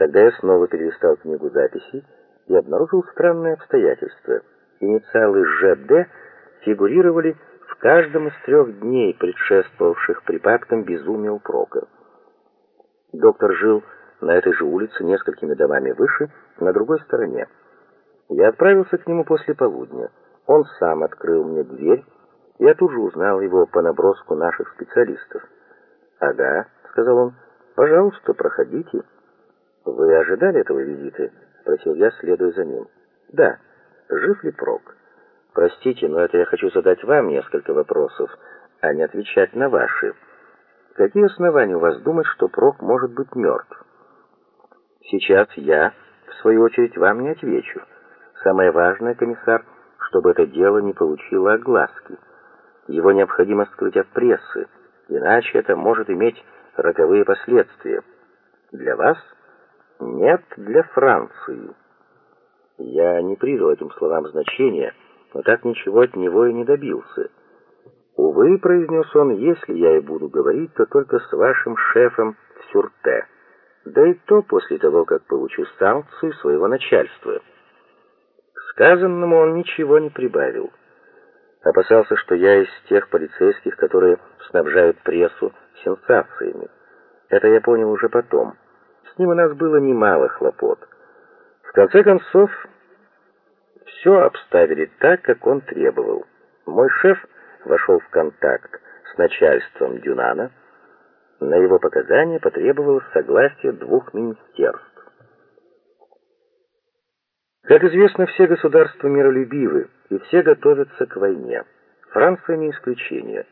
Тогда я снова перелистал книгу записей и обнаружил странное обстоятельство. Инициалы ЖД фигурировали в каждом из трех дней, предшествовавших припадкам безумия у Прока. Доктор жил на этой же улице, несколькими домами выше, на другой стороне. Я отправился к нему после полудня. Он сам открыл мне дверь, я тут же узнал его по наброску наших специалистов. «Ага», — сказал он, — «пожалуйста, проходите». «Вы ожидали этого визита?» — спросил я, следуя за ним. «Да. Жив ли Прок?» «Простите, но это я хочу задать вам несколько вопросов, а не отвечать на ваши. Какие основания у вас думать, что Прок может быть мертв?» «Сейчас я, в свою очередь, вам не отвечу. Самое важное, комиссар, чтобы это дело не получило огласки. Его необходимо скрыть от прессы, иначе это может иметь роковые последствия. Для вас — нет для Франции. Я не придал этим словам значения, но так ничего от него и не добился. Увы, произнес он, если я и буду говорить, то только с вашим шефом в Сюрте. Да и то после того, как получу санкцию своего начальства. К сказанному он ничего не прибавил. Опасался, что я из тех полицейских, которые снабжают прессу сенсациями. Это я понял уже потом. С ним у нас было немало хлопот. В конце концов, все обставили так, как он требовал. Мой шеф вошел в контакт с начальством Дюнана. На его показания потребовалось согласие двух министерств. Как известно, все государства миролюбивы, и все готовятся к войне. Франция не исключение.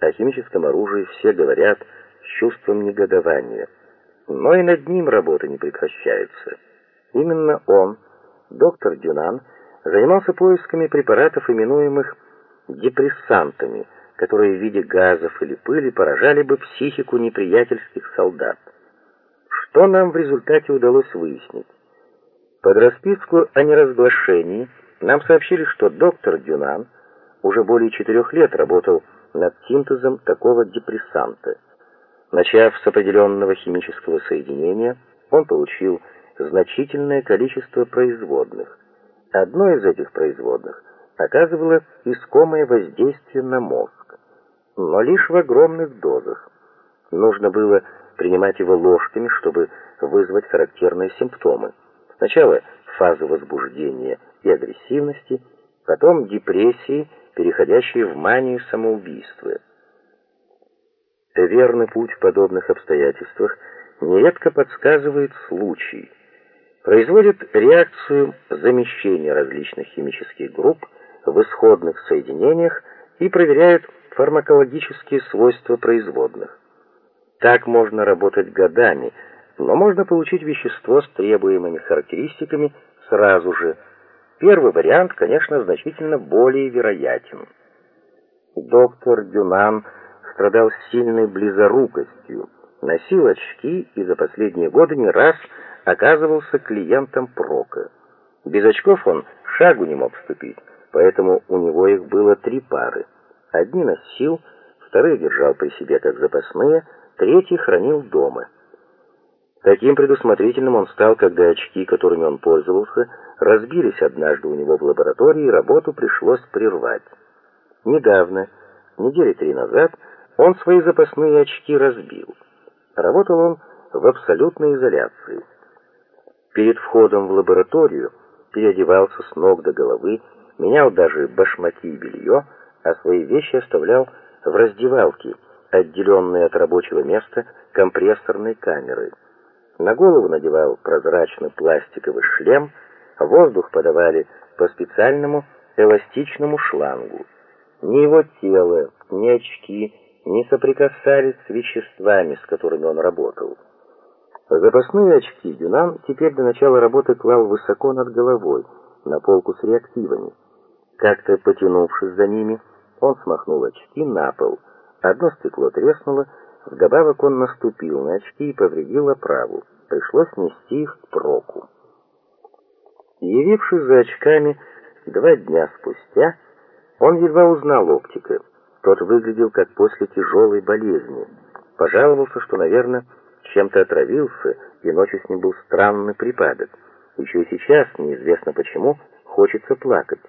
О химическом оружии все говорят с чувством негодования – но и над ним работа не прекращается. Именно он, доктор Дюнан, занимался поисками препаратов, именуемых депрессантами, которые в виде газов или пыли поражали бы психику неприятельских солдат. Что нам в результате удалось выяснить? Под расписку о неразглашении нам сообщили, что доктор Дюнан уже более четырех лет работал над синтезом такого депрессанта – Начав с определенного химического соединения, он получил значительное количество производных. Одно из этих производных оказывало искомое воздействие на мозг, но лишь в огромных дозах. Нужно было принимать его ложками, чтобы вызвать характерные симптомы. Сначала фазы возбуждения и агрессивности, потом депрессии, переходящие в манию самоубийства. Верный путь в подобных обстоятельствах нередко подсказывает случай. Производит реакцию замещения различных химических групп в исходных соединениях и проверяет фармакологические свойства производных. Так можно работать годами, но можно получить вещество с требуемыми характеристиками сразу же. Первый вариант, конечно, значительно более вероятен. Доктор Дюнан страдал сильной близорукостью, носил очки и за последние годы не раз оказывался клиентом Прока. Без очков он шагу не мог ступить, поэтому у него их было три пары. Одни носил, вторые держал при себе как запасные, третий хранил дома. Таким предусмотрительным он стал, когда очки, которыми он пользовался, разбились однажды у него в лаборатории, и работу пришлось прервать. Недавно, недели три назад, он свои запасные очки разбил. Работал он в абсолютной изоляции. Перед входом в лабораторию переодевался с ног до головы, менял даже башмаки и белье, а свои вещи оставлял в раздевалке, отделенной от рабочего места компрессорной камерой. На голову надевал прозрачный пластиковый шлем, воздух подавали по специальному эластичному шлангу. Ни его тело, ни очки не соприкасались с веществами, с которыми он работал. Запасные очки Дюнан теперь до начала работы клал высоко над головой, на полку с реактивами. Как-то потянувшись за ними, он смахнул очки на пол. Одно стекло треснуло, вдобавок он наступил на очки и повредил оправу. Пришлось нести их к проку. Явившись за очками два дня спустя, он едва узнал оптика. Тот выглядел как после тяжелой болезни. Пожаловался, что, наверное, чем-то отравился, и ночью с ним был странный припадок. Еще и сейчас, неизвестно почему, хочется плакать.